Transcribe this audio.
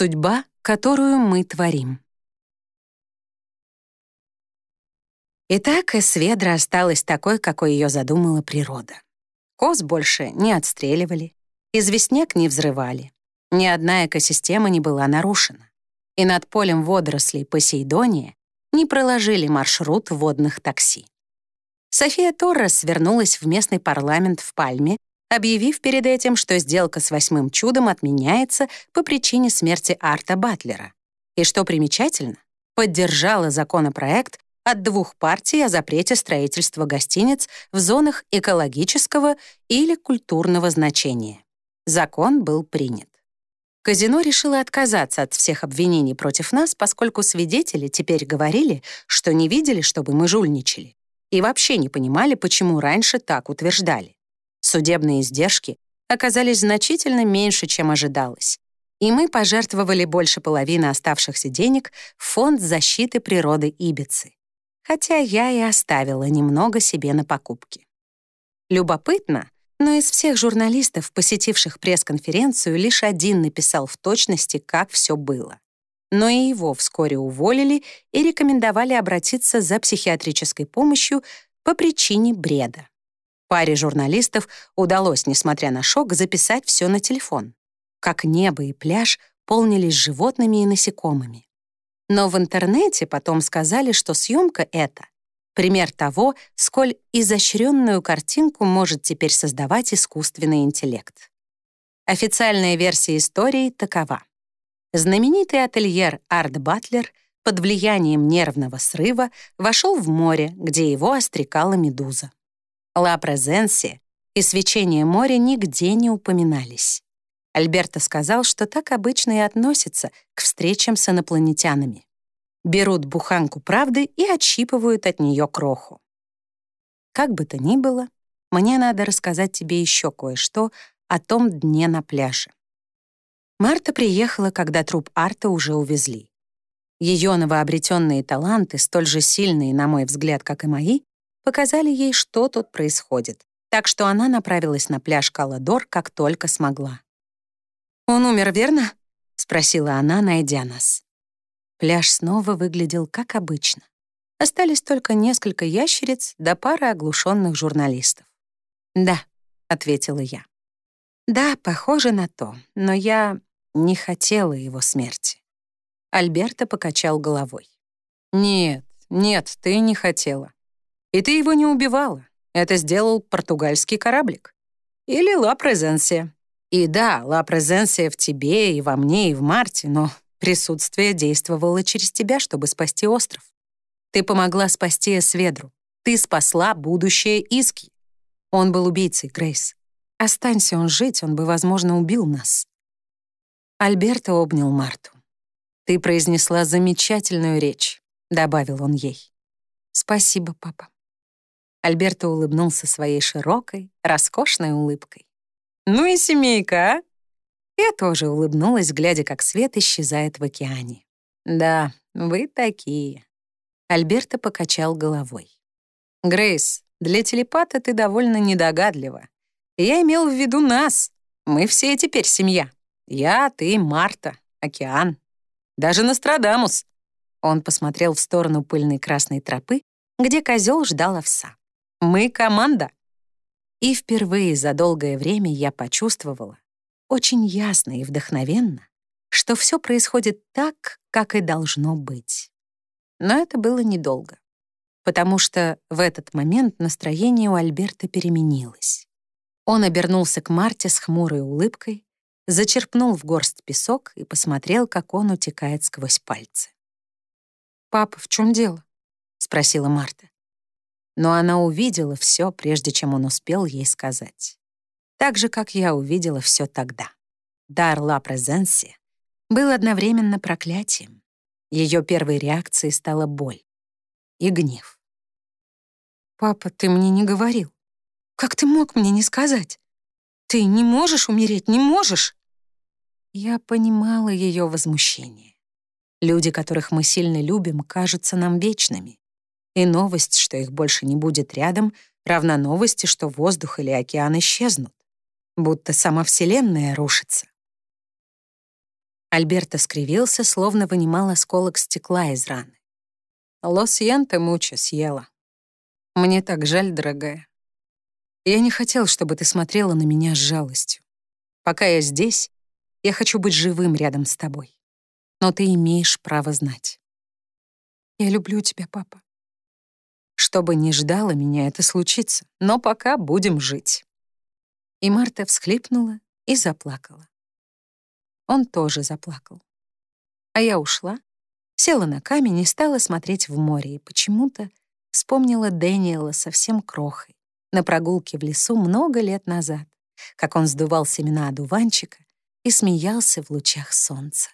Судьба, которую мы творим. Итак, Эсведра осталась такой, какой ее задумала природа. Коз больше не отстреливали, известняк не взрывали, ни одна экосистема не была нарушена. И над полем водорослей Посейдония не проложили маршрут водных такси. София Торрес вернулась в местный парламент в Пальме, объявив перед этим, что сделка с восьмым чудом отменяется по причине смерти Арта Батлера. И что примечательно, поддержала законопроект от двух партий о запрете строительства гостиниц в зонах экологического или культурного значения. Закон был принят. Казино решило отказаться от всех обвинений против нас, поскольку свидетели теперь говорили, что не видели, чтобы мы жульничали, и вообще не понимали, почему раньше так утверждали. Судебные издержки оказались значительно меньше, чем ожидалось, и мы пожертвовали больше половины оставшихся денег в Фонд защиты природы Ибицы, хотя я и оставила немного себе на покупки. Любопытно, но из всех журналистов, посетивших пресс-конференцию, лишь один написал в точности, как все было. Но и его вскоре уволили и рекомендовали обратиться за психиатрической помощью по причине бреда. Паре журналистов удалось, несмотря на шок, записать все на телефон. Как небо и пляж полнились животными и насекомыми. Но в интернете потом сказали, что съемка эта Пример того, сколь изощренную картинку может теперь создавать искусственный интеллект. Официальная версия истории такова. Знаменитый ательер Арт Батлер под влиянием нервного срыва вошел в море, где его острекала медуза. Ла Презенсия и свечение моря нигде не упоминались. Альберто сказал, что так обычно и относятся к встречам с инопланетянами берут буханку правды и отщипывают от нее кроху. Как бы то ни было, мне надо рассказать тебе еще кое-что о том дне на пляже. Марта приехала, когда труп Арта уже увезли. Ее новообретенные таланты, столь же сильные, на мой взгляд, как и мои, показали ей, что тут происходит, так что она направилась на пляж Каладор, как только смогла. «Он умер, верно?» — спросила она, найдя нас. Пляж снова выглядел как обычно. Остались только несколько ящериц да пара оглушенных журналистов. «Да», — ответила я. «Да, похоже на то, но я не хотела его смерти». Альберто покачал головой. «Нет, нет, ты не хотела. И ты его не убивала. Это сделал португальский кораблик. Или Ла Презенсия. И да, Ла Презенсия в тебе и во мне, и в Марте, но Присутствие действовало через тебя, чтобы спасти остров. Ты помогла спасти Эсведру. Ты спасла будущее Иски. Он был убийцей, Грейс. Останься он жить, он бы, возможно, убил нас. Альберто обнял Марту. «Ты произнесла замечательную речь», — добавил он ей. «Спасибо, папа». Альберто улыбнулся своей широкой, роскошной улыбкой. «Ну и семейка, а?» Я тоже улыбнулась, глядя, как свет исчезает в океане. «Да, вы такие». Альберто покачал головой. «Грейс, для телепата ты довольно недогадлива. Я имел в виду нас. Мы все теперь семья. Я, ты, Марта, океан. Даже Нострадамус». Он посмотрел в сторону пыльной красной тропы, где козел ждал овса. «Мы команда». И впервые за долгое время я почувствовала, очень ясно и вдохновенно, что все происходит так, как и должно быть. Но это было недолго, потому что в этот момент настроение у Альберта переменилось. Он обернулся к Марте с хмурой улыбкой, зачерпнул в горсть песок и посмотрел, как он утекает сквозь пальцы. «Папа, в чем дело?» — спросила Марта. Но она увидела все, прежде чем он успел ей сказать так же, как я увидела все тогда. Дар Ла Презенси был одновременно проклятием. Ее первой реакцией стала боль и гнев. «Папа, ты мне не говорил. Как ты мог мне не сказать? Ты не можешь умереть, не можешь!» Я понимала ее возмущение. Люди, которых мы сильно любим, кажутся нам вечными. И новость, что их больше не будет рядом, равна новости, что воздух или океан исчезнут будто сама Вселенная рушится. Альберто скривился, словно вынимал осколок стекла из раны. «Лос Янте муча съела. Мне так жаль, дорогая. Я не хотел, чтобы ты смотрела на меня с жалостью. Пока я здесь, я хочу быть живым рядом с тобой. Но ты имеешь право знать. Я люблю тебя, папа. Что бы ни ждало меня, это случится, но пока будем жить. И Марта всхлипнула и заплакала. Он тоже заплакал. А я ушла, села на камень и стала смотреть в море, и почему-то вспомнила Дэниела совсем крохой на прогулке в лесу много лет назад, как он сдувал семена одуванчика и смеялся в лучах солнца.